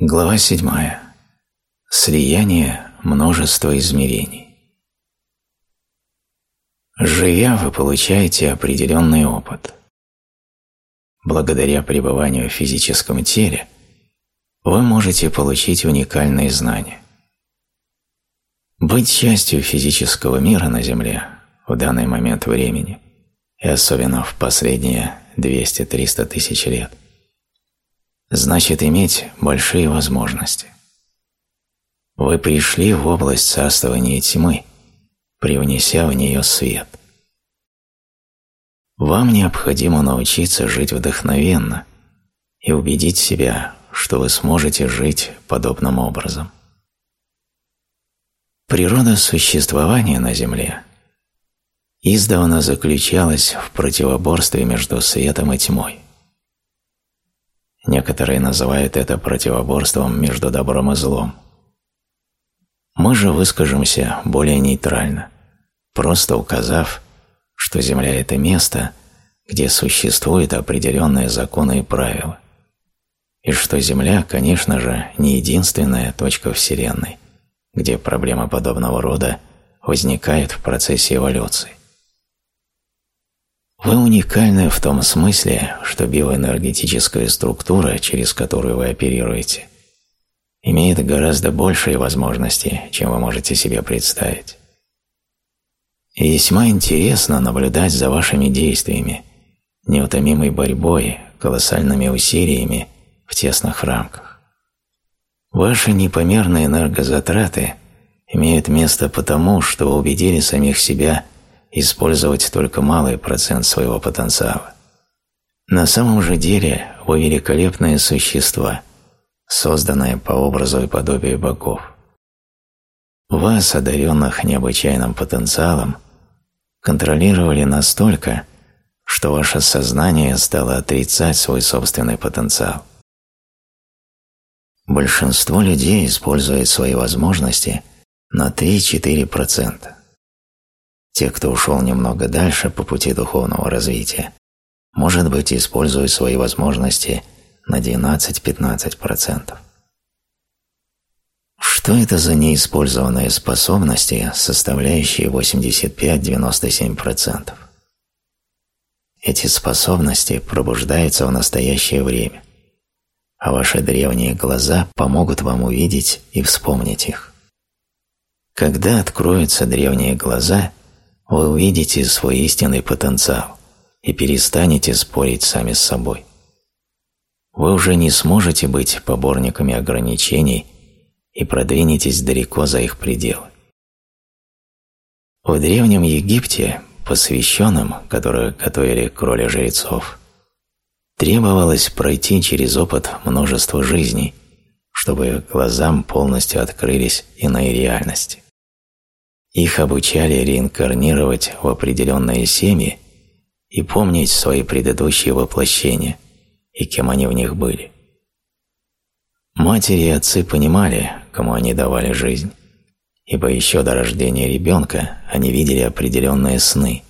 Глава 7. Слияние множества измерений. Живя, вы получаете определенный опыт. Благодаря пребыванию в физическом теле вы можете получить уникальные знания. Быть частью физического мира на Земле в данный момент времени, и особенно в последние 200-300 тысяч лет – значит иметь большие возможности. Вы пришли в область царствования тьмы, привнеся в нее свет. Вам необходимо научиться жить вдохновенно и убедить себя, что вы сможете жить подобным образом. Природа существования на Земле издавна заключалась в противоборстве между светом и тьмой. Некоторые называют это противоборством между добром и злом. Мы же выскажемся более нейтрально, просто указав, что Земля – это место, где существуют определенные законы и правила, и что Земля, конечно же, не единственная точка Вселенной, где проблемы подобного рода возникают в процессе эволюции. Вы уникальны в том смысле, что биоэнергетическая структура, через которую вы оперируете, имеет гораздо большие возможности, чем вы можете себе представить. И весьма интересно наблюдать за вашими действиями, неутомимой борьбой, колоссальными усилиями в тесных рамках. Ваши непомерные энергозатраты имеют место потому, что вы убедили самих себя – использовать только малый процент своего потенциала. На самом же деле вы великолепные существа, созданные по образу и подобию богов. Вас, одаренных необычайным потенциалом, контролировали настолько, что ваше сознание стало отрицать свой собственный потенциал. Большинство людей использует свои возможности на 3-4%. Те, кто ушел немного дальше по пути духовного развития, может быть, используют свои возможности на 12-15%. Что это за неиспользованные способности, составляющие 85-97%? Эти способности пробуждаются в настоящее время, а ваши древние глаза помогут вам увидеть и вспомнить их. Когда откроются древние глаза, вы увидите свой истинный потенциал и перестанете спорить сами с собой. Вы уже не сможете быть поборниками ограничений и продвинетесь далеко за их пределы. В Древнем Египте посвященным, которые готовили к роли жрецов, требовалось пройти через опыт множества жизней, чтобы глазам полностью открылись иные реальности. Их обучали реинкарнировать в определенные семьи и помнить свои предыдущие воплощения и кем они в них были. Матери и отцы понимали, кому они давали жизнь, ибо еще до рождения ребенка они видели определенные сны.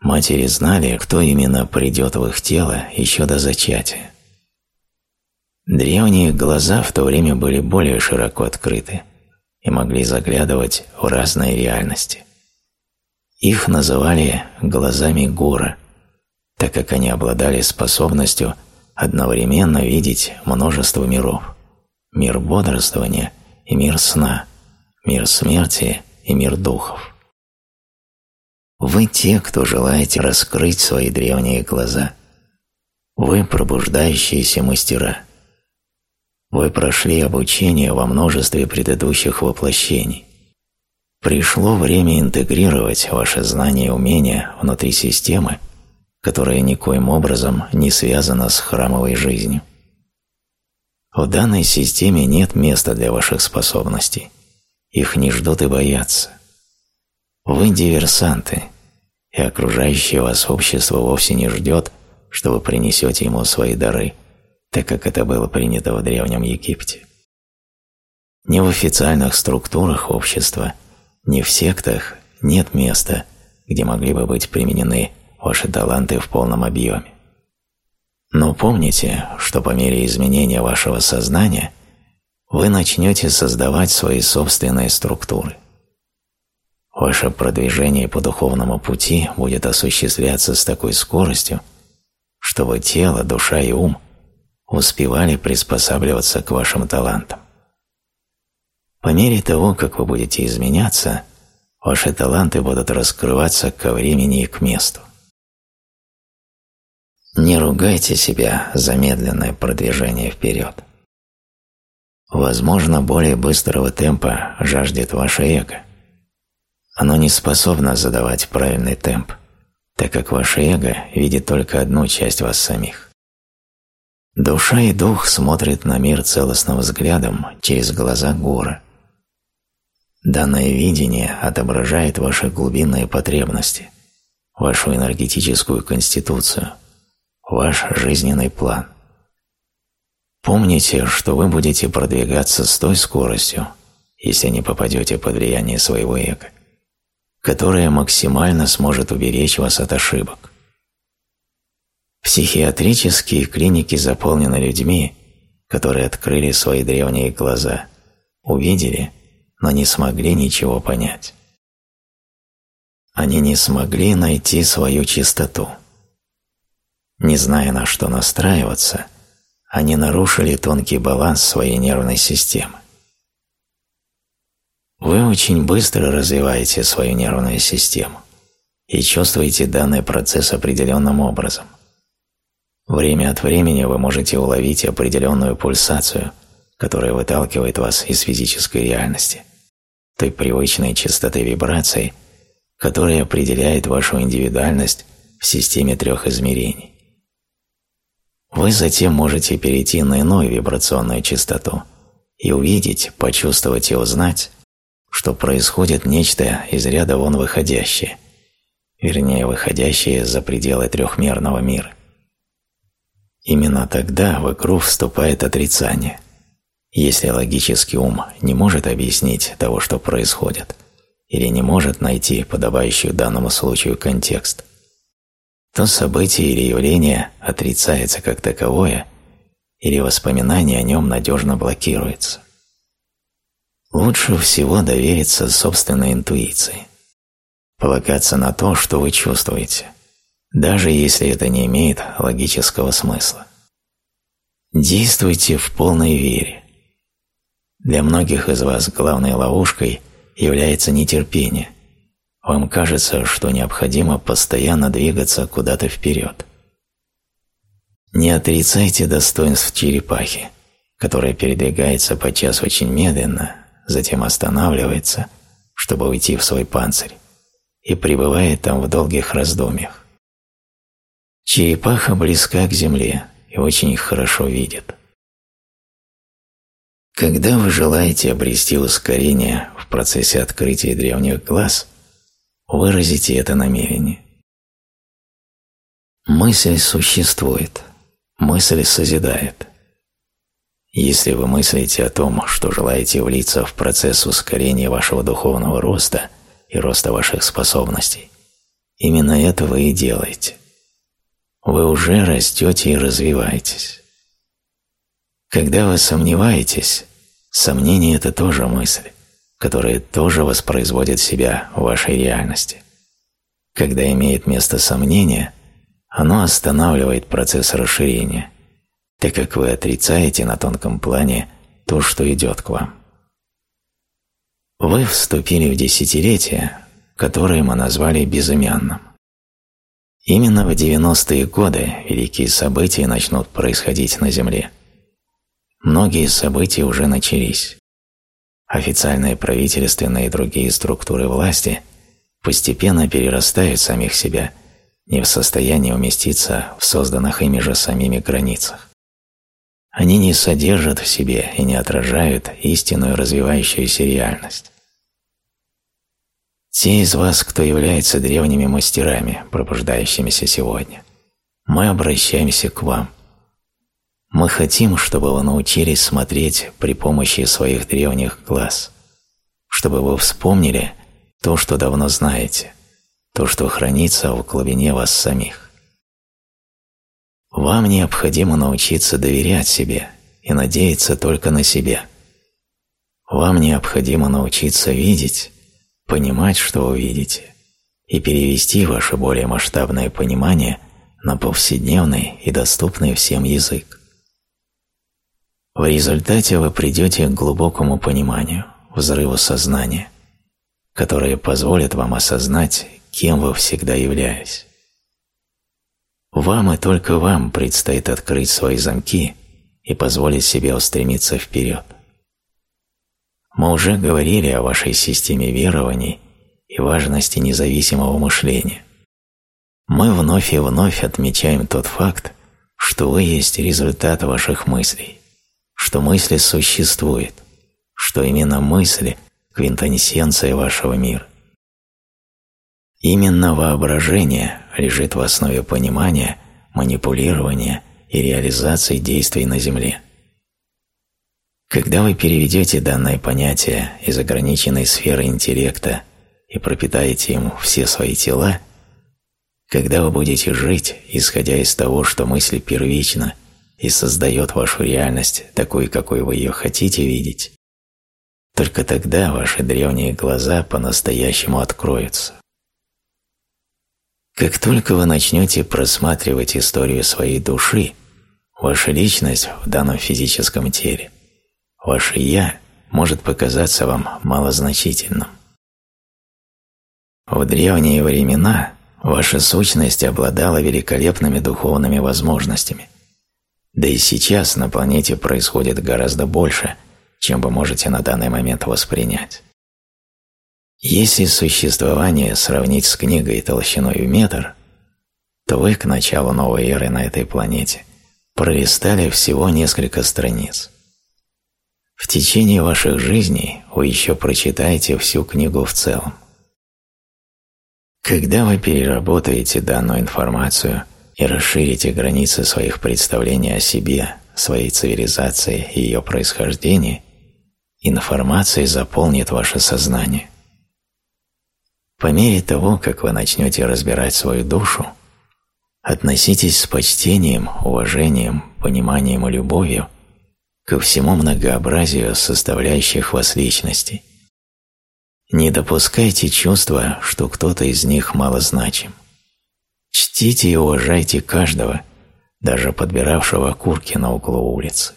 Матери знали, кто именно придет в их тело еще до зачатия. Древние глаза в то время были более широко открыты – и могли заглядывать в разные реальности. Их называли «глазами гора», так как они обладали способностью одновременно видеть множество миров – мир бодрствования и мир сна, мир смерти и мир духов. Вы те, кто желаете раскрыть свои древние глаза. Вы пробуждающиеся мастера – вы прошли обучение во множестве предыдущих воплощений. Пришло время интегрировать ваши знания и умения внутри системы, которая никоим образом не связана с храмовой жизнью. В данной системе нет места для ваших способностей. Их не ждут и боятся. Вы диверсанты, и окружающее вас общество вовсе не ждет, что вы принесете ему свои дары – так как это было принято в Древнем Египте. Ни в официальных структурах общества, ни в сектах нет места, где могли бы быть применены ваши таланты в полном объеме. Но помните, что по мере изменения вашего сознания вы начнете создавать свои собственные структуры. Ваше продвижение по духовному пути будет осуществляться с такой скоростью, чтобы тело, душа и ум успевали приспосабливаться к вашим талантам. По мере того, как вы будете изменяться, ваши таланты будут раскрываться ко времени и к месту. Не ругайте себя за медленное продвижение вперед. Возможно, более быстрого темпа жаждет ваше эго. Оно не способно задавать правильный темп, так как ваше эго видит только одну часть вас самих. Душа и дух смотрят на мир целостным взглядом через глаза гора. Данное видение отображает ваши глубинные потребности, вашу энергетическую конституцию, ваш жизненный план. Помните, что вы будете продвигаться с той скоростью, если не попадете под влияние своего эго, которое максимально сможет уберечь вас от ошибок. Психиатрические клиники заполнены людьми, которые открыли свои древние глаза, увидели, но не смогли ничего понять. Они не смогли найти свою чистоту. Не зная, на что настраиваться, они нарушили тонкий баланс своей нервной системы. Вы очень быстро развиваете свою нервную систему и чувствуете данный процесс определенным образом. Время от времени вы можете уловить определенную пульсацию, которая выталкивает вас из физической реальности, той привычной частоты вибраций, которая определяет вашу индивидуальность в системе трех измерений. Вы затем можете перейти на иную вибрационную частоту и увидеть, почувствовать и узнать, что происходит нечто из ряда вон выходящее, вернее, выходящее за пределы трехмерного мира. Именно тогда в игру вступает отрицание. Если логический ум не может объяснить того, что происходит, или не может найти подобающий данному случаю контекст, то событие или явление отрицается как таковое, или воспоминание о нем надежно блокируется. Лучше всего довериться собственной интуиции, полагаться на то, что вы чувствуете, даже если это не имеет логического смысла. Действуйте в полной вере. Для многих из вас главной ловушкой является нетерпение. Вам кажется, что необходимо постоянно двигаться куда-то вперед. Не отрицайте достоинств черепахи, которая передвигается подчас очень медленно, затем останавливается, чтобы уйти в свой панцирь, и пребывает там в долгих раздумьях. Черепаха близка к земле и очень их хорошо видит. Когда вы желаете обрести ускорение в процессе открытия древних глаз, выразите это намерение. Мысль существует, мысль созидает. Если вы мыслите о том, что желаете влиться в процесс ускорения вашего духовного роста и роста ваших способностей, именно это вы и делаете – вы уже растете и развиваетесь. Когда вы сомневаетесь, сомнение – это тоже мысль, которая тоже воспроизводит себя в вашей реальности. Когда имеет место сомнение, оно останавливает процесс расширения, так как вы отрицаете на тонком плане то, что идет к вам. Вы вступили в десятилетие, которое мы назвали безымянным. Именно в 90-е годы великие события начнут происходить на Земле. Многие события уже начались. Официальные правительственные и другие структуры власти постепенно перерастают самих себя, не в состоянии уместиться в созданных ими же самими границах. Они не содержат в себе и не отражают истинную развивающуюся реальность. Те из вас, кто является древними мастерами, пробуждающимися сегодня, мы обращаемся к вам. Мы хотим, чтобы вы научились смотреть при помощи своих древних глаз, чтобы вы вспомнили то, что давно знаете, то, что хранится в глубине вас самих. Вам необходимо научиться доверять себе и надеяться только на себя. Вам необходимо научиться видеть, понимать, что вы видите, и перевести ваше более масштабное понимание на повседневный и доступный всем язык. В результате вы придете к глубокому пониманию, взрыву сознания, которое позволит вам осознать, кем вы всегда являетесь. Вам и только вам предстоит открыть свои замки и позволить себе устремиться вперед. Мы уже говорили о вашей системе верований и важности независимого мышления. Мы вновь и вновь отмечаем тот факт, что вы есть результат ваших мыслей, что мысли существуют, что именно мысли – квинтэссенция вашего мира. Именно воображение лежит в основе понимания, манипулирования и реализации действий на Земле. Когда вы переведете данное понятие из ограниченной сферы интеллекта и пропитаете им все свои тела, когда вы будете жить, исходя из того, что мысль первична и создает вашу реальность такой, какой вы ее хотите видеть, только тогда ваши древние глаза по-настоящему откроются. Как только вы начнете просматривать историю своей души, ваша личность в данном физическом теле, ваше «я» может показаться вам малозначительным. В древние времена ваша сущность обладала великолепными духовными возможностями. Да и сейчас на планете происходит гораздо больше, чем вы можете на данный момент воспринять. Если существование сравнить с книгой толщиной в метр, то вы к началу новой эры на этой планете пролистали всего несколько страниц. В течение ваших жизней вы еще прочитаете всю книгу в целом. Когда вы переработаете данную информацию и расширите границы своих представлений о себе, своей цивилизации и ее происхождении, информация заполнит ваше сознание – по мере того, как вы начнете разбирать свою душу, относитесь с почтением, уважением, пониманием и любовью ко всему многообразию составляющих вас личности. Не допускайте чувства, что кто-то из них малозначим. Чтите и уважайте каждого, даже подбиравшего курки на углу улицы.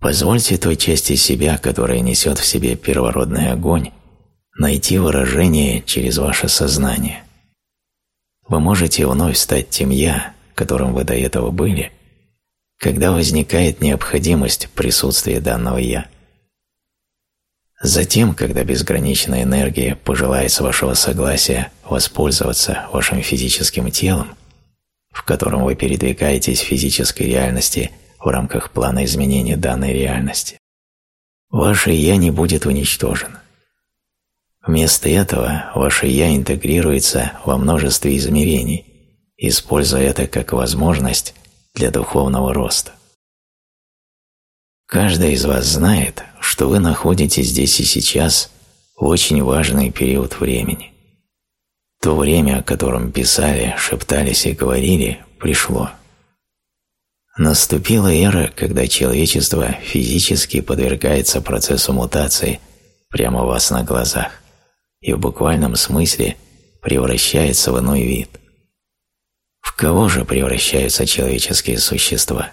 Позвольте той части себя, которая несет в себе первородный огонь, найти выражение через ваше сознание. Вы можете вновь стать тем «я», которым вы до этого были, когда возникает необходимость присутствия данного «я». Затем, когда безграничная энергия пожелает с вашего согласия воспользоваться вашим физическим телом, в котором вы передвигаетесь в физической реальности в рамках плана изменения данной реальности, ваше «я» не будет уничтожено. Вместо этого ваше «я» интегрируется во множестве измерений, используя это как возможность для духовного роста. Каждый из вас знает, что вы находитесь здесь и сейчас в очень важный период времени. То время, о котором писали, шептались и говорили, пришло. Наступила эра, когда человечество физически подвергается процессу мутации прямо у вас на глазах и в буквальном смысле превращается в иной вид. В кого же превращаются человеческие существа?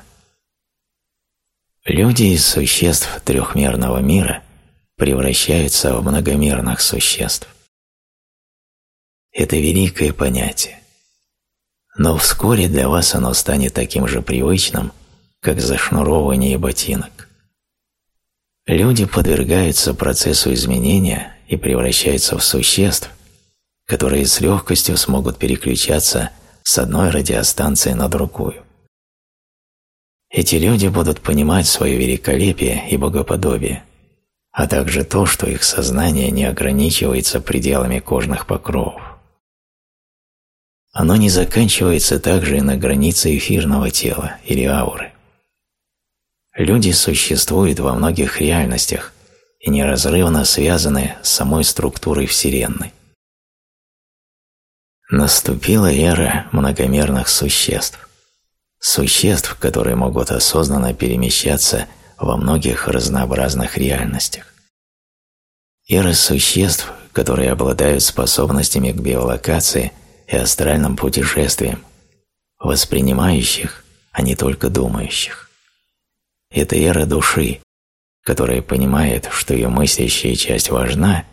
Люди из существ трехмерного мира превращаются в многомерных существ. Это великое понятие. Но вскоре для вас оно станет таким же привычным, как зашнуровывание ботинок. Люди подвергаются процессу изменения и превращаются в существ, которые с легкостью смогут переключаться с одной радиостанции на другую. Эти люди будут понимать свое великолепие и богоподобие, а также то, что их сознание не ограничивается пределами кожных покровов. Оно не заканчивается также и на границе эфирного тела или ауры. Люди существуют во многих реальностях, и неразрывно связаны с самой структурой Вселенной. Наступила эра многомерных существ. существ, которые могут осознанно перемещаться во многих разнообразных реальностях. Эры существ, которые обладают способностями к биолокации и астральным путешествиям, воспринимающих, а не только думающих. Это эра души, которая понимает, что ее мыслящая часть важна,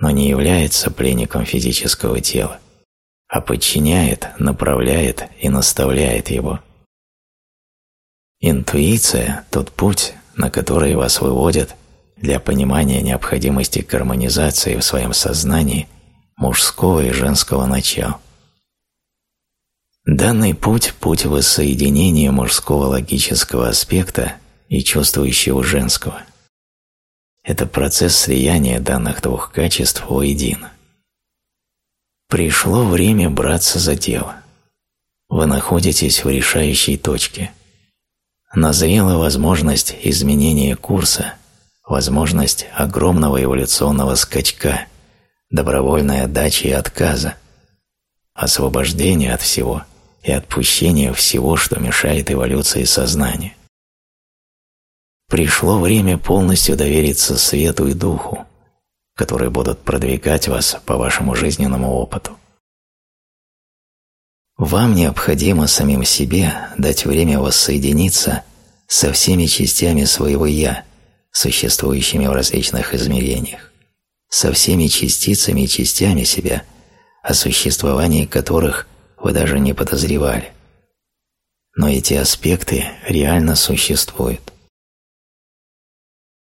но не является пленником физического тела, а подчиняет, направляет и наставляет его. Интуиция – тот путь, на который вас выводят для понимания необходимости гармонизации в своем сознании мужского и женского начала. Данный путь – путь воссоединения мужского логического аспекта и чувствующего женского. Это процесс слияния данных двух качеств воедино. Пришло время браться за дело. Вы находитесь в решающей точке. Назрела возможность изменения курса, возможность огромного эволюционного скачка, добровольной отдачи и отказа, освобождения от всего – и отпущения всего, что мешает эволюции сознания. Пришло время полностью довериться свету и духу, которые будут продвигать вас по вашему жизненному опыту. Вам необходимо самим себе дать время воссоединиться со всеми частями своего «я», существующими в различных измерениях, со всеми частицами и частями себя, о существовании которых вы даже не подозревали. Но эти аспекты реально существуют.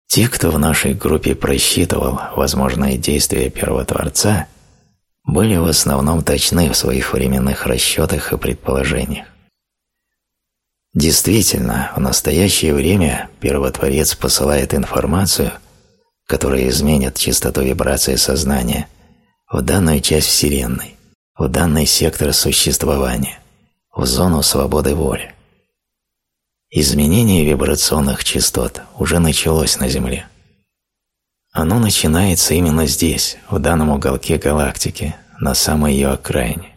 Те, кто в нашей группе просчитывал возможные действия Первотворца, были в основном точны в своих временных расчетах и предположениях. Действительно, в настоящее время Первотворец посылает информацию, которая изменит частоту вибрации сознания в данную часть Вселенной в данный сектор существования, в зону свободы воли. Изменение вибрационных частот уже началось на Земле. Оно начинается именно здесь, в данном уголке галактики, на самой ее окраине.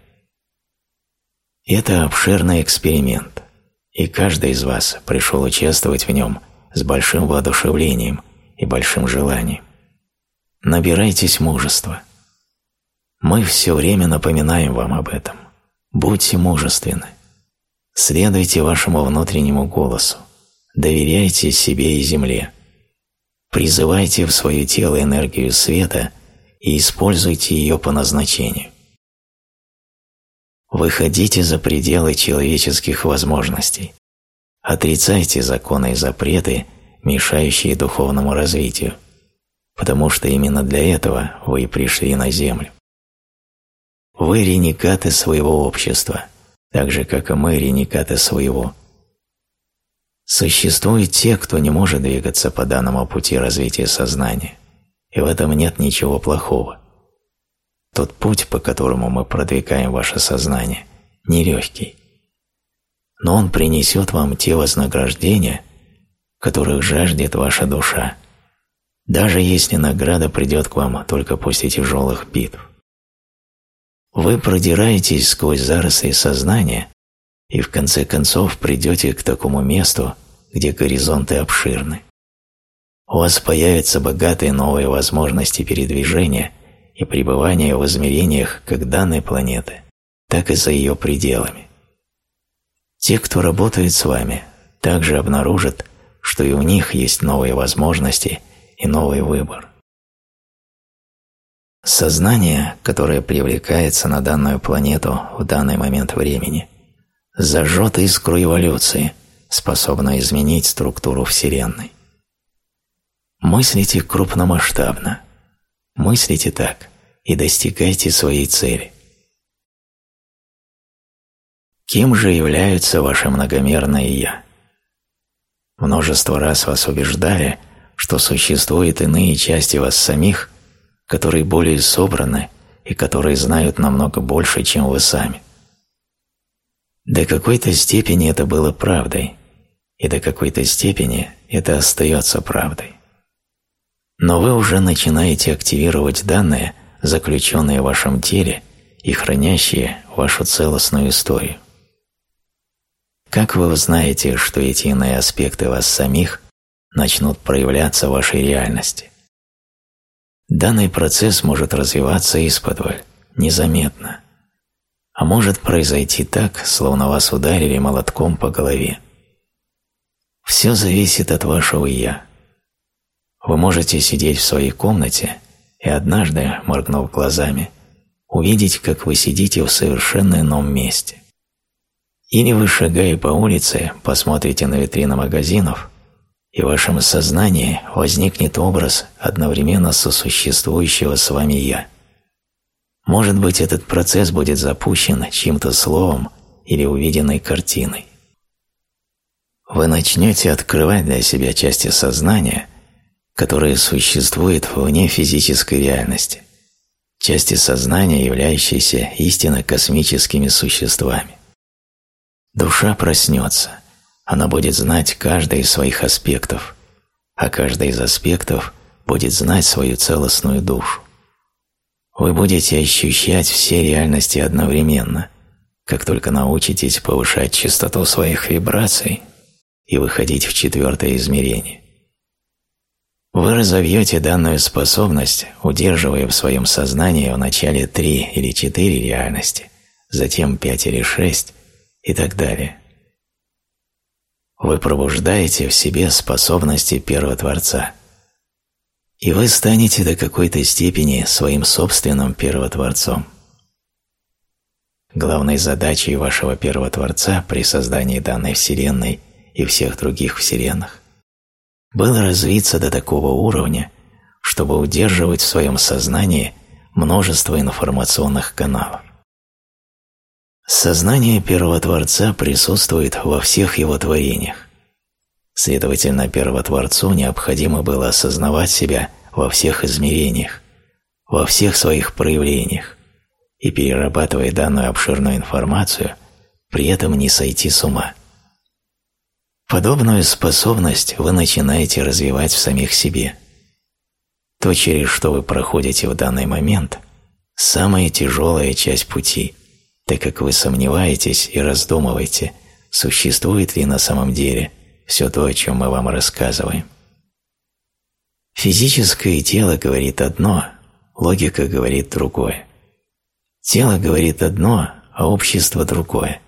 Это обширный эксперимент, и каждый из вас пришел участвовать в нем с большим воодушевлением и большим желанием. Набирайтесь мужества – мы все время напоминаем вам об этом. Будьте мужественны. Следуйте вашему внутреннему голосу. Доверяйте себе и земле. Призывайте в свое тело энергию света и используйте ее по назначению. Выходите за пределы человеческих возможностей. Отрицайте законы и запреты, мешающие духовному развитию, потому что именно для этого вы пришли на Землю. Вы ренегаты своего общества, так же, как и мы ренегаты своего. Существуют те, кто не может двигаться по данному пути развития сознания, и в этом нет ничего плохого. Тот путь, по которому мы продвигаем ваше сознание, нелегкий. Но он принесет вам те вознаграждения, которых жаждет ваша душа, даже если награда придет к вам только после тяжелых битв. Вы продираетесь сквозь заросли сознания и в конце концов придете к такому месту, где горизонты обширны. У вас появятся богатые новые возможности передвижения и пребывания в измерениях как данной планеты, так и за ее пределами. Те, кто работает с вами, также обнаружат, что и у них есть новые возможности и новый выбор. Сознание, которое привлекается на данную планету в данный момент времени, зажжет искру эволюции, способную изменить структуру Вселенной. Мыслите крупномасштабно. Мыслите так и достигайте своей цели. Кем же являются ваши многомерные «я»? Множество раз вас убеждали, что существуют иные части вас самих – которые более собраны и которые знают намного больше, чем вы сами. До какой-то степени это было правдой, и до какой-то степени это остается правдой. Но вы уже начинаете активировать данные, заключенные в вашем теле и хранящие вашу целостную историю. как вы узнаете, что эти иные аспекты вас самих начнут проявляться в вашей реальности? Данный процесс может развиваться исподволь, незаметно, а может произойти так, словно вас ударили молотком по голове. Все зависит от вашего «я». Вы можете сидеть в своей комнате и однажды, моргнув глазами, увидеть, как вы сидите в совершенно ином месте. Или вы, шагая по улице, посмотрите на витрины магазинов, и в вашем сознании возникнет образ одновременно сосуществующего с вами «я». Может быть, этот процесс будет запущен чьим-то словом или увиденной картиной. Вы начнете открывать для себя части сознания, которые существуют вне физической реальности, части сознания, являющиеся истинно космическими существами. Душа проснется, она будет знать каждый из своих аспектов, а каждый из аспектов будет знать свою целостную душу. Вы будете ощущать все реальности одновременно, как только научитесь повышать частоту своих вибраций и выходить в четвертое измерение. Вы разовьете данную способность, удерживая в своем сознании вначале три или четыре реальности, затем пять или шесть и так далее. Вы пробуждаете в себе способности Первого Творца – и вы станете до какой-то степени своим собственным первотворцом. Главной задачей вашего первотворца при создании данной Вселенной и всех других Вселенных было развиться до такого уровня, чтобы удерживать в своем сознании множество информационных каналов. Сознание Первотворца присутствует во всех его творениях, Следовательно, первотворцу необходимо было осознавать себя во всех измерениях, во всех своих проявлениях и, перерабатывая данную обширную информацию, при этом не сойти с ума. Подобную способность вы начинаете развивать в самих себе. То, через что вы проходите в данный момент, самая тяжелая часть пути, так как вы сомневаетесь и раздумываете, существует ли на самом деле – все то, о чем мы вам рассказываем. Физическое тело говорит одно, логика говорит другое. Тело говорит одно, а общество другое.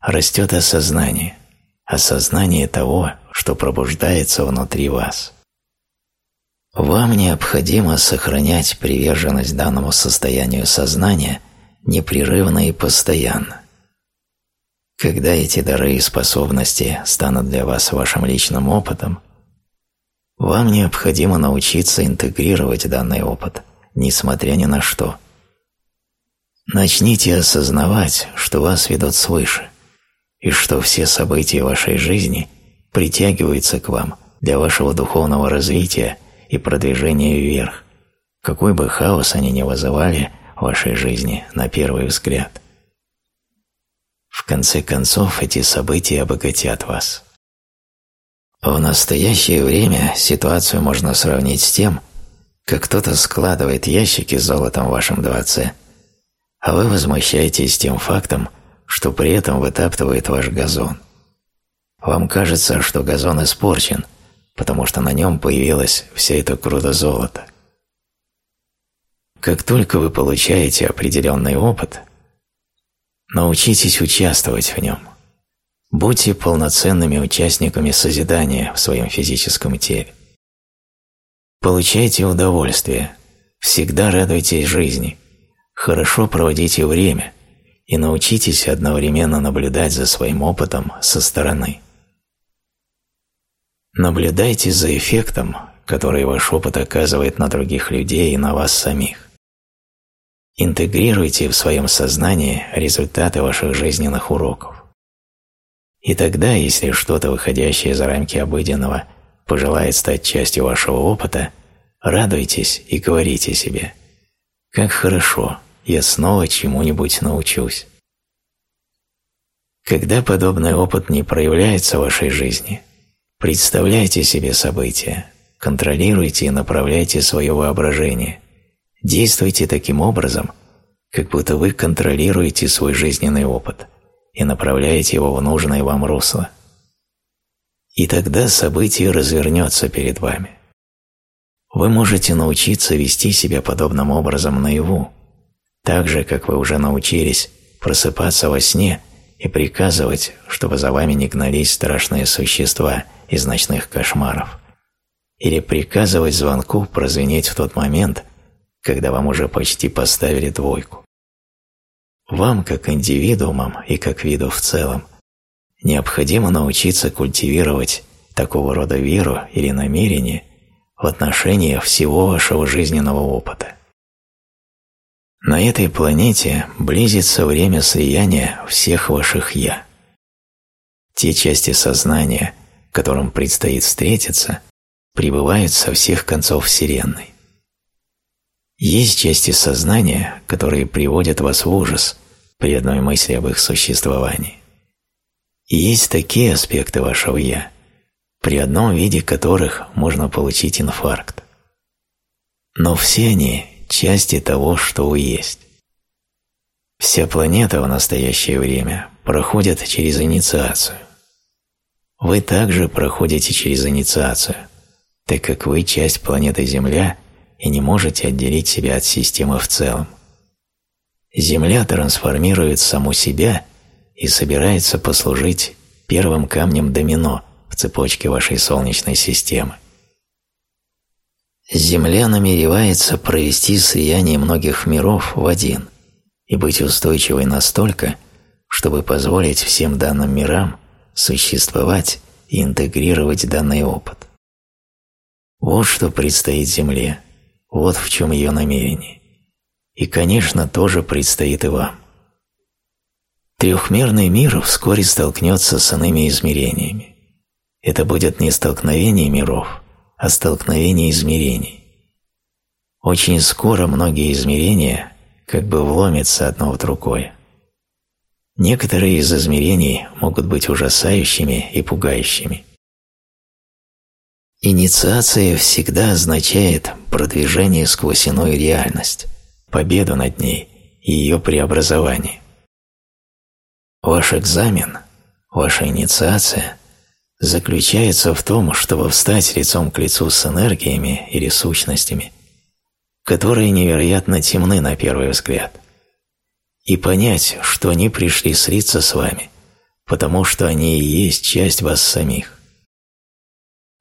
Растет осознание, осознание того, что пробуждается внутри вас. Вам необходимо сохранять приверженность данному состоянию сознания непрерывно и постоянно. Когда эти дары и способности станут для вас вашим личным опытом, вам необходимо научиться интегрировать данный опыт, несмотря ни на что. Начните осознавать, что вас ведут свыше, и что все события вашей жизни притягиваются к вам для вашего духовного развития и продвижения вверх, какой бы хаос они ни вызывали вашей жизни на первый взгляд. В конце концов, эти события обогатят вас. В настоящее время ситуацию можно сравнить с тем, как кто-то складывает ящики с золотом в вашем дворце, а вы возмущаетесь тем фактом, что при этом вытаптывает ваш газон. Вам кажется, что газон испорчен, потому что на нем появилась вся эта груда золота. Как только вы получаете определенный опыт – Научитесь участвовать в нем. Будьте полноценными участниками созидания в своем физическом теле. Получайте удовольствие, всегда радуйтесь жизни, хорошо проводите время и научитесь одновременно наблюдать за своим опытом со стороны. Наблюдайте за эффектом, который ваш опыт оказывает на других людей и на вас самих. Интегрируйте в своем сознании результаты ваших жизненных уроков. И тогда, если что-то, выходящее за рамки обыденного, пожелает стать частью вашего опыта, радуйтесь и говорите себе «Как хорошо, я снова чему-нибудь научусь». Когда подобный опыт не проявляется в вашей жизни, представляйте себе события, контролируйте и направляйте свое воображение – Действуйте таким образом, как будто вы контролируете свой жизненный опыт и направляете его в нужное вам русло. И тогда событие развернется перед вами. Вы можете научиться вести себя подобным образом наяву, так же, как вы уже научились просыпаться во сне и приказывать, чтобы за вами не гнались страшные существа из ночных кошмаров, или приказывать звонку прозвенеть в тот момент, когда вам уже почти поставили двойку. Вам, как индивидуумам и как виду в целом, необходимо научиться культивировать такого рода веру или намерение в отношении всего вашего жизненного опыта. На этой планете близится время слияния всех ваших «я». Те части сознания, которым предстоит встретиться, пребывают со всех концов Вселенной. Есть части сознания, которые приводят вас в ужас при одной мысли об их существовании. И есть такие аспекты вашего «я», при одном виде которых можно получить инфаркт. Но все они – части того, что вы есть. Вся планета в настоящее время проходит через инициацию. Вы также проходите через инициацию, так как вы часть планеты Земля и не можете отделить себя от системы в целом. Земля трансформирует саму себя и собирается послужить первым камнем домино в цепочке вашей Солнечной системы. Земля намеревается провести слияние многих миров в один и быть устойчивой настолько, чтобы позволить всем данным мирам существовать и интегрировать данный опыт. Вот что предстоит Земле, вот в чем ее намерение. И, конечно, тоже предстоит и вам. Трехмерный мир вскоре столкнется с иными измерениями. Это будет не столкновение миров, а столкновение измерений. Очень скоро многие измерения как бы вломятся одно в другое. Некоторые из измерений могут быть ужасающими и пугающими. Инициация всегда означает продвижение сквозь иную реальность, победу над ней и ее преобразование. Ваш экзамен, ваша инициация заключается в том, чтобы встать лицом к лицу с энергиями или сущностями, которые невероятно темны на первый взгляд, и понять, что они пришли слиться с вами, потому что они и есть часть вас самих.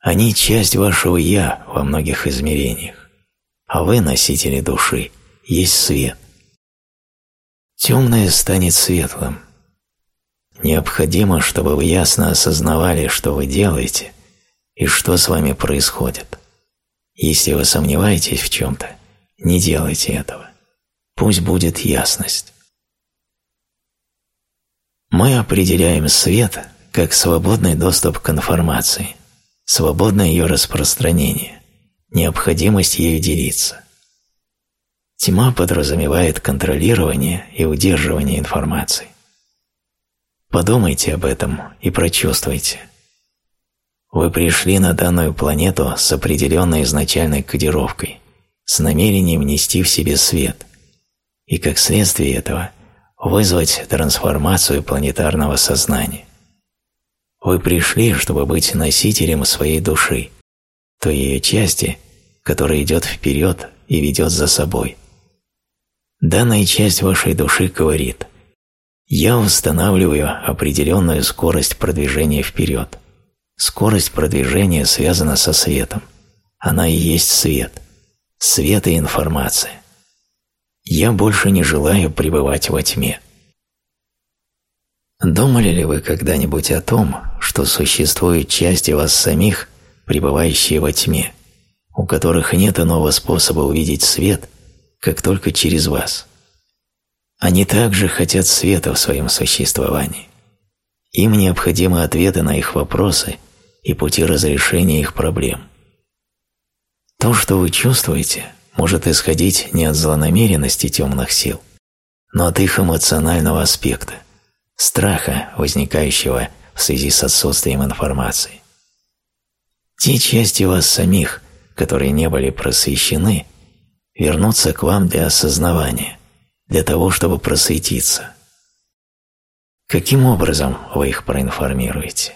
Они часть вашего «я» во многих измерениях, а вы, носители души, есть свет. Темное станет светлым. Необходимо, чтобы вы ясно осознавали, что вы делаете и что с вами происходит. Если вы сомневаетесь в чем-то, не делайте этого. Пусть будет ясность. Мы определяем свет как свободный доступ к информации – свободное ее распространение, необходимость ею делиться. Тьма подразумевает контролирование и удерживание информации. Подумайте об этом и прочувствуйте. Вы пришли на данную планету с определенной изначальной кодировкой, с намерением нести в себе свет, и как следствие этого вызвать трансформацию планетарного сознания. Вы пришли, чтобы быть носителем своей души, той ее части, которая идет вперед и ведет за собой. Данная часть вашей души говорит «Я устанавливаю определенную скорость продвижения вперед». Скорость продвижения связана со светом. Она и есть свет. Свет и информация. Я больше не желаю пребывать во тьме. Думали ли вы когда-нибудь о том, что существуют части вас самих, пребывающие во тьме, у которых нет иного способа увидеть свет, как только через вас? Они также хотят света в своем существовании. Им необходимы ответы на их вопросы и пути разрешения их проблем. То, что вы чувствуете, может исходить не от злонамеренности темных сил, но от их эмоционального аспекта страха, возникающего в связи с отсутствием информации. Те части вас самих, которые не были просвещены, вернутся к вам для осознавания, для того, чтобы просветиться. Каким образом вы их проинформируете?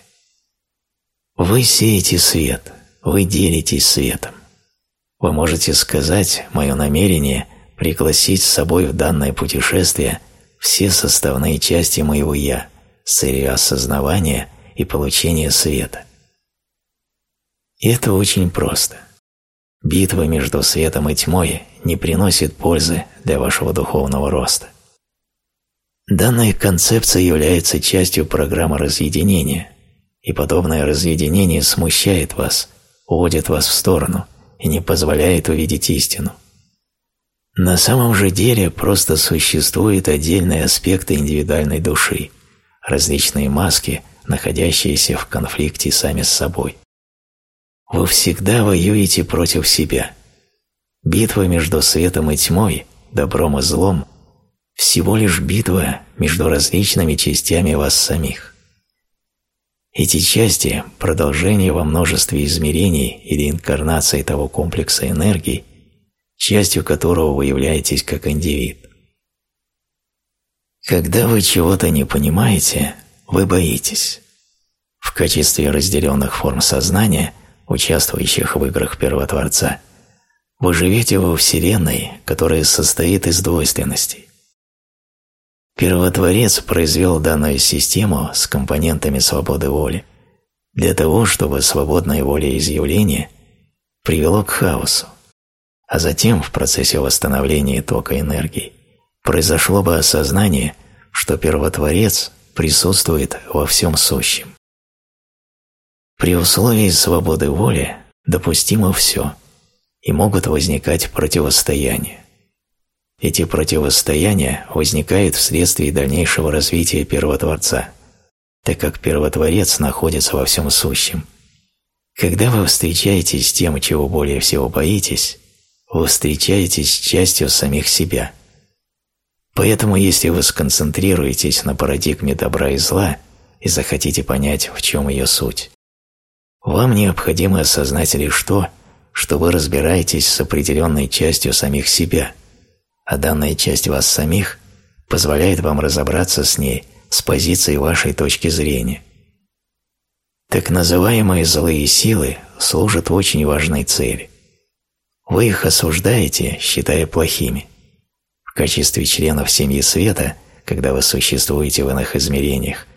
Вы сеете свет, вы делитесь светом. Вы можете сказать «мое намерение – пригласить с собой в данное путешествие все составные части моего «я» с целью осознавания и получения света». И это очень просто. Битва между светом и тьмой не приносит пользы для вашего духовного роста. Данная концепция является частью программы разъединения, и подобное разъединение смущает вас, уводит вас в сторону и не позволяет увидеть истину. На самом же деле просто существуют отдельные аспекты индивидуальной души, различные маски, находящиеся в конфликте сами с собой. Вы всегда воюете против себя. Битва между светом и тьмой, добром и злом – всего лишь битва между различными частями вас самих. Эти части – продолжение во множестве измерений или инкарнации того комплекса энергий, частью которого вы являетесь как индивид. Когда вы чего-то не понимаете, вы боитесь. В качестве разделенных форм сознания, участвующих в играх Первотворца, вы живете во Вселенной, которая состоит из двойственностей. Первотворец произвел данную систему с компонентами свободы воли для того, чтобы свободное волеизъявление привело к хаосу, а затем в процессе восстановления тока энергии произошло бы осознание, что Первотворец присутствует во всем сущем. При условии свободы воли допустимо все, и могут возникать противостояния. Эти противостояния возникают вследствие дальнейшего развития Первотворца, так как Первотворец находится во всем сущем. Когда вы встречаетесь с тем, чего более всего боитесь, вы встречаетесь с частью самих себя. Поэтому если вы сконцентрируетесь на парадигме добра и зла и захотите понять, в чем ее суть, вам необходимо осознать лишь то, что вы разбираетесь с определенной частью самих себя, а данная часть вас самих позволяет вам разобраться с ней с позиции вашей точки зрения. Так называемые злые силы служат очень важной цели – вы их осуждаете, считая плохими. В качестве членов семьи света, когда вы существуете в иных измерениях,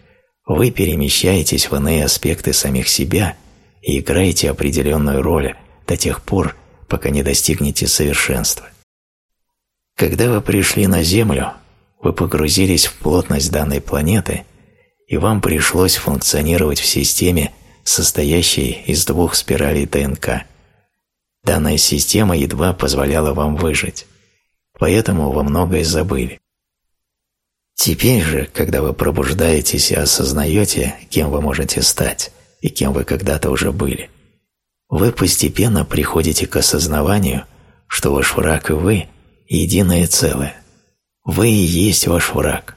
вы перемещаетесь в иные аспекты самих себя и играете определенную роль до тех пор, пока не достигнете совершенства. Когда вы пришли на Землю, вы погрузились в плотность данной планеты, и вам пришлось функционировать в системе, состоящей из двух спиралей ДНК – Данная система едва позволяла вам выжить, поэтому вы многое забыли. Теперь же, когда вы пробуждаетесь и осознаете, кем вы можете стать и кем вы когда-то уже были, вы постепенно приходите к осознаванию, что ваш враг и вы – единое целое. Вы и есть ваш враг.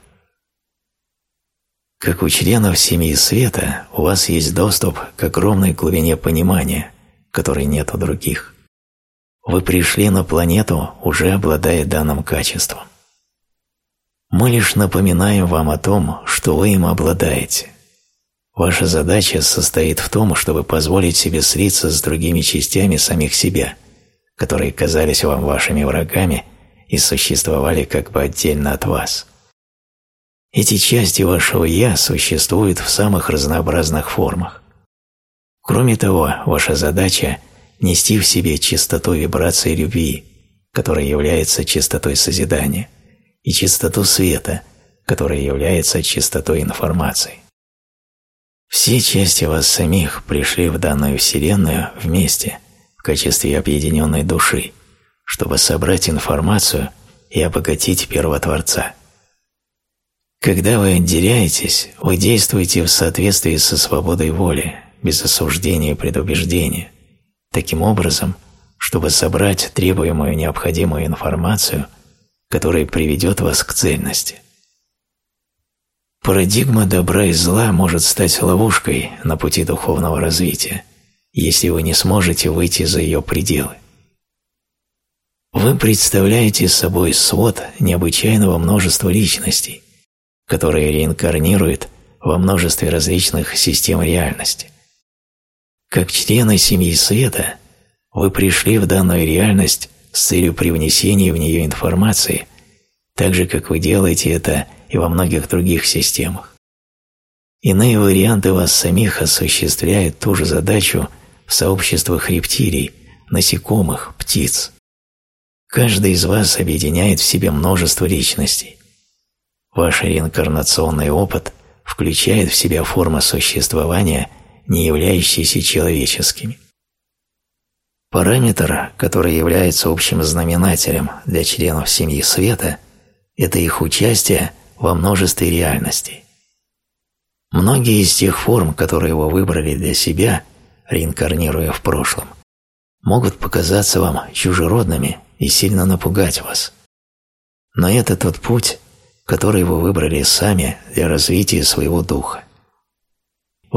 Как у членов семьи света, у вас есть доступ к огромной глубине понимания, которой нет у других. Вы пришли на планету, уже обладая данным качеством. Мы лишь напоминаем вам о том, что вы им обладаете. Ваша задача состоит в том, чтобы позволить себе слиться с другими частями самих себя, которые казались вам вашими врагами и существовали как бы отдельно от вас. Эти части вашего «я» существуют в самых разнообразных формах. Кроме того, ваша задача – нести в себе чистоту вибрации любви, которая является чистотой созидания, и чистоту света, которая является чистотой информации. Все части вас самих пришли в данную Вселенную вместе в качестве объединенной души, чтобы собрать информацию и обогатить Первотворца. Когда вы отделяетесь, вы действуете в соответствии со свободой воли, без осуждения и предубеждения, таким образом, чтобы собрать требуемую необходимую информацию, которая приведет вас к цельности. Парадигма добра и зла может стать ловушкой на пути духовного развития, если вы не сможете выйти за ее пределы. Вы представляете собой свод необычайного множества личностей, которые реинкарнируют во множестве различных систем реальности. Как члены семьи света, вы пришли в данную реальность с целью привнесения в нее информации, так же, как вы делаете это и во многих других системах. Иные варианты вас самих осуществляют ту же задачу в сообществах рептилий, насекомых, птиц. Каждый из вас объединяет в себе множество личностей. Ваш реинкарнационный опыт включает в себя формы существования, не являющиеся человеческими. Параметр, который является общим знаменателем для членов семьи света, это их участие во множестве реальностей. Многие из тех форм, которые вы выбрали для себя, реинкарнируя в прошлом, могут показаться вам чужеродными и сильно напугать вас. Но это тот путь, который вы выбрали сами для развития своего духа.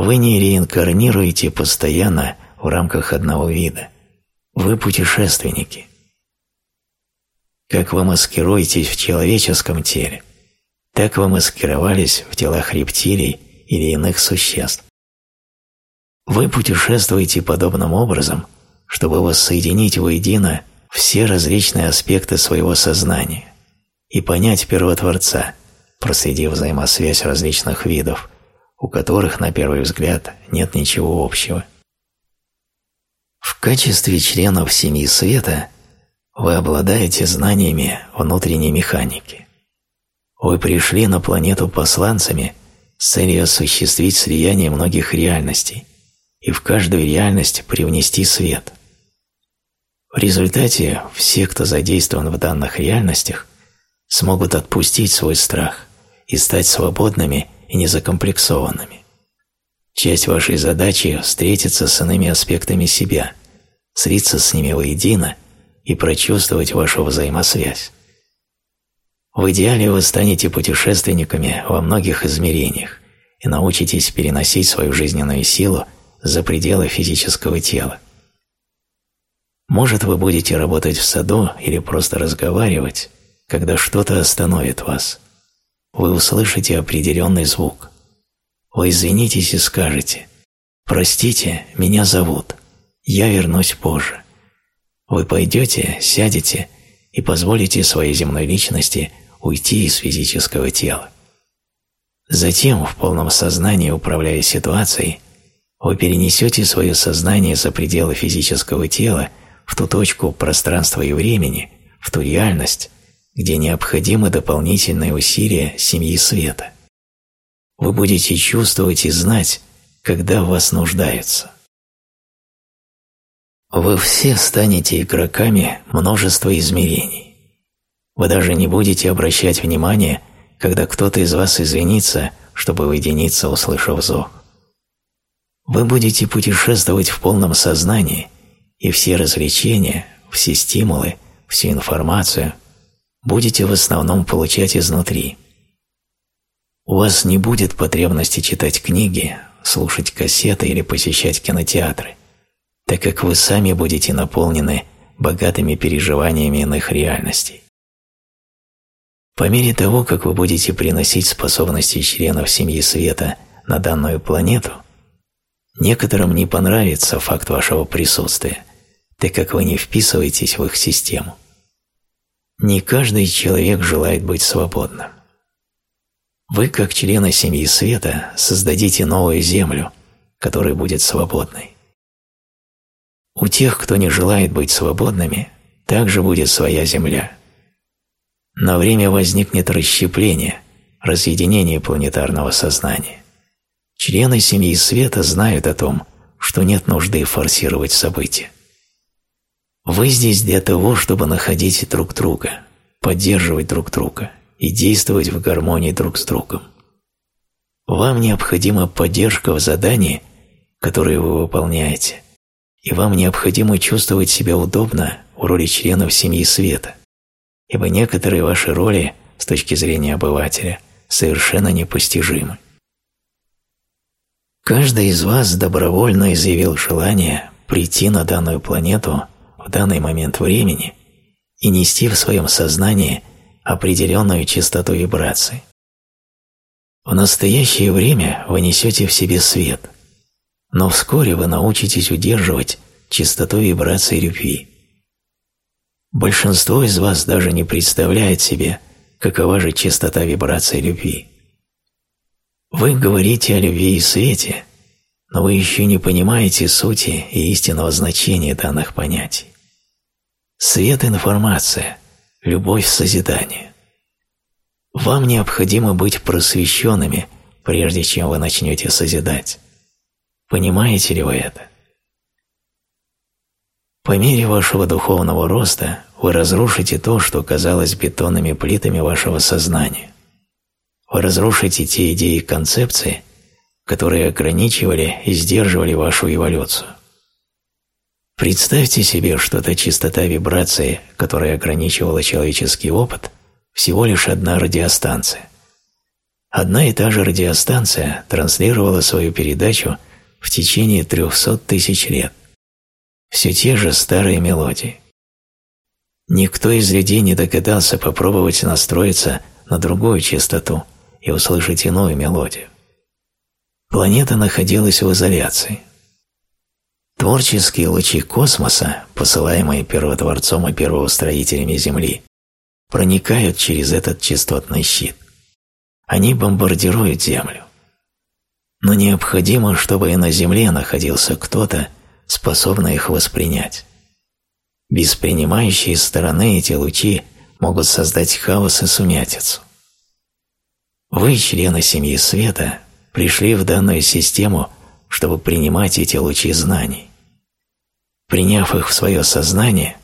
Вы не реинкарнируете постоянно в рамках одного вида. Вы путешественники. Как вы маскируетесь в человеческом теле, так вы маскировались в телах рептилий или иных существ. Вы путешествуете подобным образом, чтобы воссоединить воедино все различные аспекты своего сознания и понять Первотворца, проследив взаимосвязь различных видов, у которых, на первый взгляд, нет ничего общего. В качестве членов Семьи Света вы обладаете знаниями внутренней механики. Вы пришли на планету посланцами с целью осуществить слияние многих реальностей и в каждую реальность привнести свет. В результате все, кто задействован в данных реальностях, смогут отпустить свой страх и стать свободными и незакомплексованными. Часть вашей задачи – встретиться с иными аспектами себя, слиться с ними воедино и прочувствовать вашу взаимосвязь. В идеале вы станете путешественниками во многих измерениях и научитесь переносить свою жизненную силу за пределы физического тела. Может, вы будете работать в саду или просто разговаривать, когда что-то остановит вас. Вы услышите определенный звук. Вы извинитесь и скажете «Простите, меня зовут. Я вернусь позже». Вы пойдете, сядете и позволите своей земной личности уйти из физического тела. Затем, в полном сознании управляя ситуацией, вы перенесете свое сознание за пределы физического тела в ту точку пространства и времени, в ту реальность, где необходимы дополнительные усилия семьи света. Вы будете чувствовать и знать, когда в вас нуждаются. Вы все станете игроками множества измерений. Вы даже не будете обращать внимания, когда кто-то из вас извинится, чтобы уединиться, услышав зов. Вы будете путешествовать в полном сознании, и все развлечения, все стимулы, всю информацию будете в основном получать изнутри. У вас не будет потребности читать книги, слушать кассеты или посещать кинотеатры, так как вы сами будете наполнены богатыми переживаниями иных реальностей. По мере того, как вы будете приносить способности членов семьи света на данную планету, некоторым не понравится факт вашего присутствия, так как вы не вписываетесь в их систему. Не каждый человек желает быть свободным. Вы, как члены семьи света, создадите новую землю, которая будет свободной. У тех, кто не желает быть свободными, также будет своя земля – на время возникнет расщепление, разъединение планетарного сознания. Члены семьи света знают о том, что нет нужды форсировать события. Вы здесь для того, чтобы находить друг друга, поддерживать друг друга и действовать в гармонии друг с другом. Вам необходима поддержка в задании, которое вы выполняете, и вам необходимо чувствовать себя удобно в роли членов семьи света ибо некоторые ваши роли с точки зрения обывателя совершенно непостижимы. Каждый из вас добровольно изъявил желание прийти на данную планету в данный момент времени и нести в своем сознании определенную частоту вибраций. В настоящее время вы несете в себе свет, но вскоре вы научитесь удерживать частоту вибраций любви. Большинство из вас даже не представляет себе, какова же частота вибраций любви. Вы говорите о любви и свете, но вы еще не понимаете сути и истинного значения данных понятий. Свет – информация, любовь – созидание. Вам необходимо быть просвещенными, прежде чем вы начнете созидать. Понимаете ли вы это? По мере вашего духовного роста вы разрушите то, что казалось бетонными плитами вашего сознания. Вы разрушите те идеи и концепции, которые ограничивали и сдерживали вашу эволюцию. Представьте себе, что та частота вибрации, которая ограничивала человеческий опыт, всего лишь одна радиостанция. Одна и та же радиостанция транслировала свою передачу в течение 300 тысяч лет. Все те же старые мелодии. Никто из людей не догадался попробовать настроиться на другую частоту и услышать иную мелодию. Планета находилась в изоляции. Творческие лучи космоса, посылаемые первотворцом и первоустроителями Земли, проникают через этот частотный щит. Они бомбардируют Землю. Но необходимо, чтобы и на Земле находился кто-то, способный их воспринять. Без принимающей стороны эти лучи могут создать хаос и сумятицу. Вы, члены семьи света, пришли в данную систему, чтобы принимать эти лучи знаний. Приняв их в свое сознание,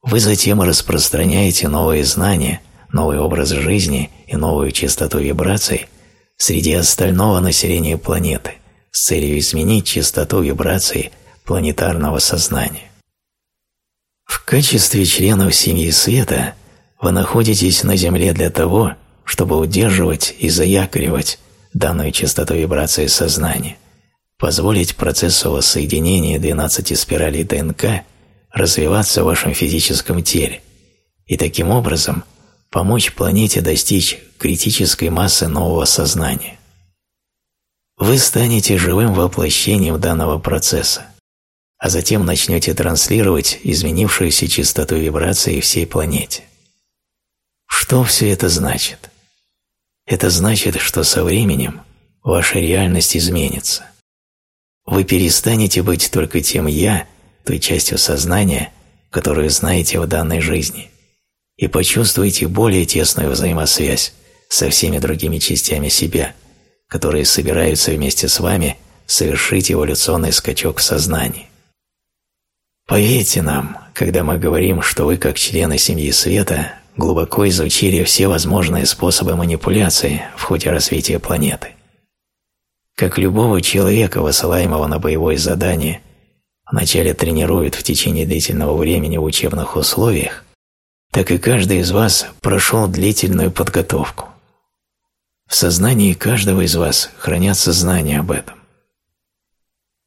вы затем распространяете новые знания, новый образ жизни и новую частоту вибраций среди остального населения планеты с целью изменить частоту вибраций планетарного сознания. В качестве членов семьи света вы находитесь на Земле для того, чтобы удерживать и заякоривать данную частоту вибрации сознания, позволить процессу воссоединения 12 спиралей ДНК развиваться в вашем физическом теле и таким образом помочь планете достичь критической массы нового сознания. Вы станете живым воплощением данного процесса, а затем начнете транслировать изменившуюся частоту вибрации всей планете. Что все это значит? Это значит, что со временем ваша реальность изменится. Вы перестанете быть только тем «я», той частью сознания, которую знаете в данной жизни, и почувствуете более тесную взаимосвязь со всеми другими частями себя, которые собираются вместе с вами совершить эволюционный скачок в сознании. Поверьте нам, когда мы говорим, что вы, как члены семьи света, глубоко изучили все возможные способы манипуляции в ходе развития планеты. Как любого человека, высылаемого на боевое задание, вначале тренируют в течение длительного времени в учебных условиях, так и каждый из вас прошел длительную подготовку. В сознании каждого из вас хранятся знания об этом.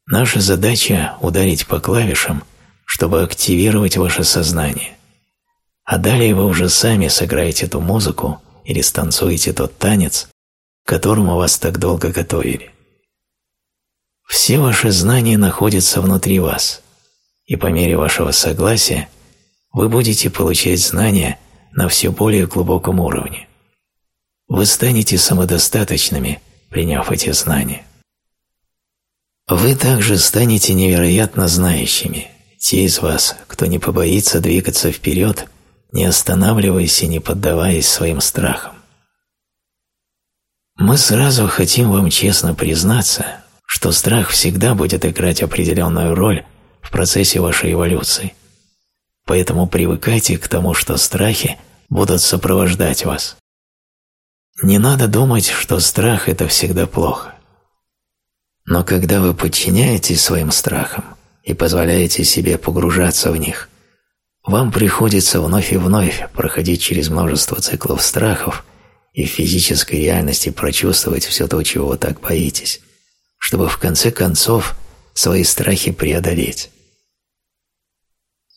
Наша задача – ударить по клавишам – чтобы активировать ваше сознание. А далее вы уже сами сыграете ту музыку или станцуете тот танец, к которому вас так долго готовили. Все ваши знания находятся внутри вас, и по мере вашего согласия вы будете получать знания на все более глубоком уровне. Вы станете самодостаточными, приняв эти знания. Вы также станете невероятно знающими, те из вас, кто не побоится двигаться вперед, не останавливаясь и не поддаваясь своим страхам. Мы сразу хотим вам честно признаться, что страх всегда будет играть определенную роль в процессе вашей эволюции. Поэтому привыкайте к тому, что страхи будут сопровождать вас. Не надо думать, что страх – это всегда плохо. Но когда вы подчиняетесь своим страхам – и позволяете себе погружаться в них, вам приходится вновь и вновь проходить через множество циклов страхов и в физической реальности прочувствовать все то, чего вы так боитесь, чтобы в конце концов свои страхи преодолеть.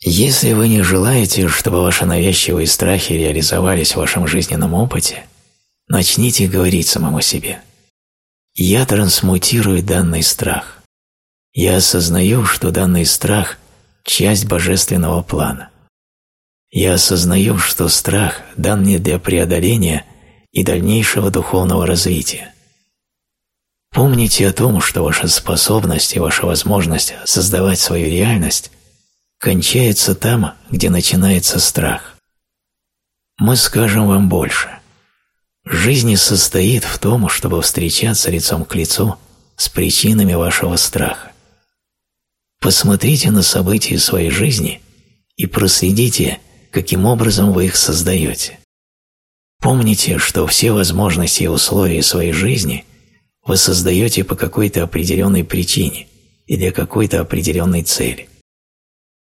Если вы не желаете, чтобы ваши навязчивые страхи реализовались в вашем жизненном опыте, начните говорить самому себе «Я трансмутирую данный страх. Я осознаю, что данный страх – часть божественного плана. Я осознаю, что страх дан мне для преодоления и дальнейшего духовного развития. Помните о том, что ваша способность и ваша возможность создавать свою реальность кончается там, где начинается страх. Мы скажем вам больше. Жизнь не состоит в том, чтобы встречаться лицом к лицу с причинами вашего страха. Посмотрите на события своей жизни и проследите, каким образом вы их создаете. Помните, что все возможности и условия своей жизни вы создаете по какой-то определенной причине и для какой-то определенной цели.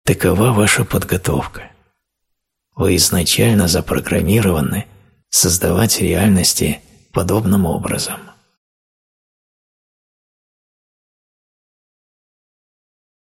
Такова ваша подготовка. Вы изначально запрограммированы создавать реальности подобным образом.